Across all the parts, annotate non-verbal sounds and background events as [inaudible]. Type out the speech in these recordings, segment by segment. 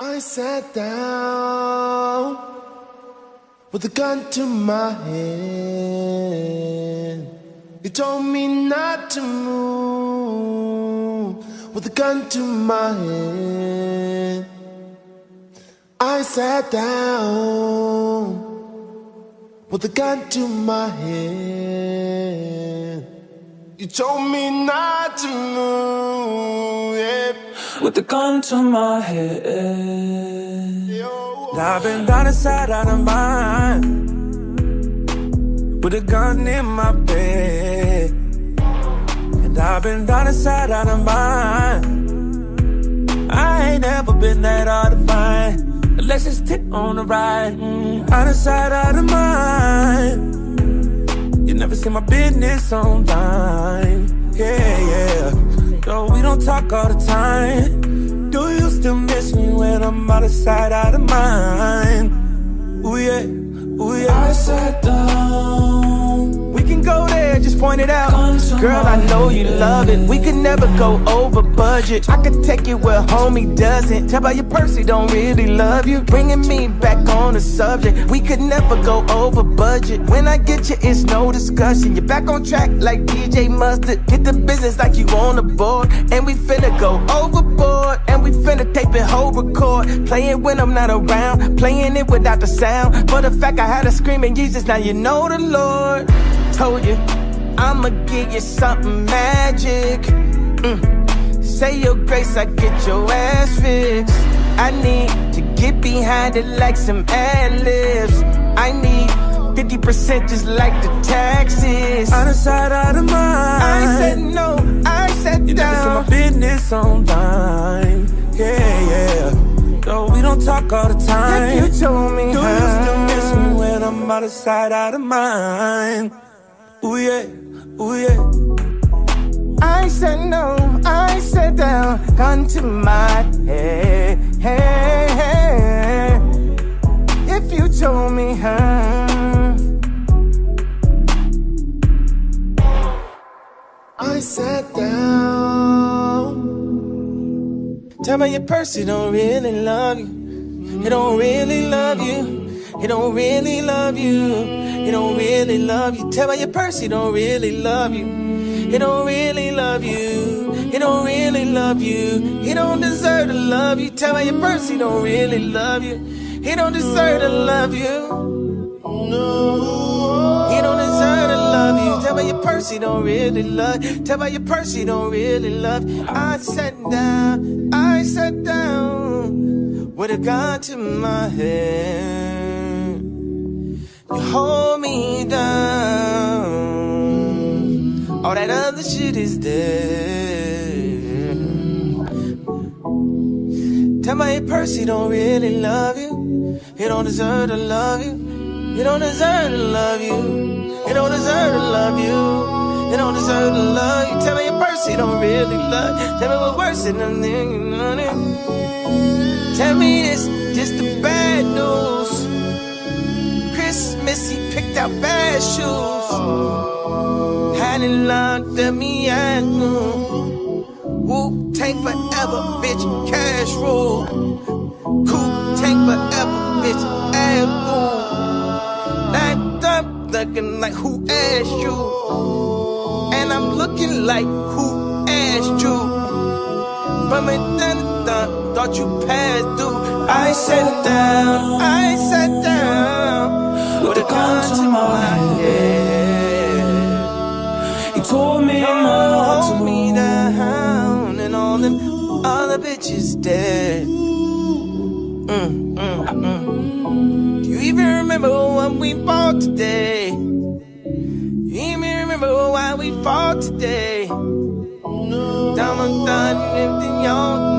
I sat down with a gun to my head. You told me not to move with a gun to my head. I sat down with a gun to my head. You told me not to move, yeah. With a gun to my head. I've been down inside out of mind. With a gun in my bed. And I've been down inside out of mind. I ain't never been that hard to find. Unless it's tip on the ride. Mm, out of sight, out of mind. You never see my business on time. Yeah, yeah. We don't talk all the time. Do you still miss me when I'm out of sight, out of mind? Ooh, yeah. Ooh, yeah. I sat down. We can go there, just point it out. Girl, I know you love it. We could never go over budget. I could take you where homie doesn't. Tell by your purse he don't really love you. Bringing me back on the subject. We could never go over budget. When I get you, it's no discussion. You're back on track like DJ Mustard. Get the business like you on the board. And we finna go overboard. And we finna tape it whole record. Playing when I'm not around. Playing it without the sound. For the fact I had a screaming Jesus, now you know the Lord. Told you, I'ma give you something magic. Mm. Say your grace, I get your ass fixed. I need to get behind it like some ad libs. I need 50% just like the taxes. Out of sight, out of mind. I said no, I said You down. see my business on time. Yeah, yeah. Though we don't talk all the time. You told me Do you still miss me when I'm out of sight, out of mind? Ooh yeah, ooh yeah. I said no, I said down, gun to my head. Hey, hey. If you told me how. I sat down. Tell me your person don't really love you. He don't really love you. He don't really love you. He don't really love you. Tell me your purse, he don't really love you. He don't really love you. He don't really love you. He don't deserve to love you. Tell me your purse, he don't really love you. He don't deserve to love you. No. He don't deserve to love you. Tell me your person he don't really love. Tell me your purse, he don't really love. I sat down. I sat down with a gun to my head. You hold me down. All that other shit is dead. Tell my Percy don't really love you. He don't deserve to love you. He don't deserve to love you. He don't deserve to love you. He don't deserve to love you. Tell me your Percy don't really love you. Tell me what worse than them you know? Tell me this, just the bad news. He bad shoes. It locked up me noon. Wu-Tang forever, bitch, cash rule. Cool Tank forever, bitch, ass boom. That up looking like who asked you? And I'm looking like who asked you? But me done done, thought you passed through. I sat down, I sat down my head. You told me not to me down, and all them other bitches dead. Mm, mm, mm. Do you even remember what we fought today? You even remember why we fought today? Down on done everything on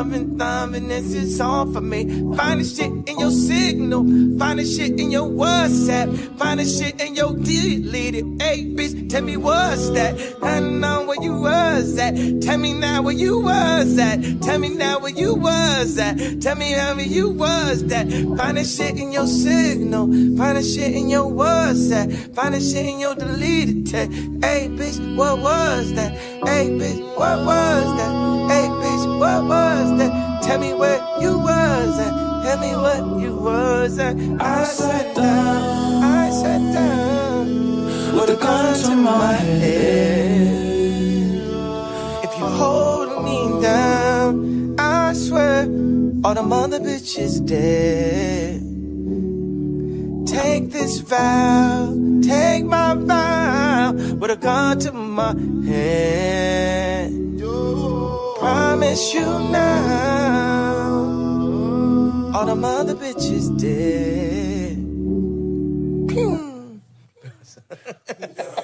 Loving, loving, this is all for me. Find the shit in your signal. Find the shit in your WhatsApp. Find the shit in your deleted. Hey, bitch, tell me what's that? I know where you was at. Tell me now where you was at. Tell me now where you was at. Tell me how you was that. Find the shit in your signal. Find the shit in your WhatsApp. Find the shit in your deleted text. Hey, bitch, what was that? Hey, bitch, what was that? Tell me where you was at. Tell me what you was at. I, I sat down. I sat down with a gun to my head. If you hold me down, I swear all the mother bitches dead. Take this vow, take my vow with a gun to my head. Promise you now all the mother bitches dead. [laughs] [laughs]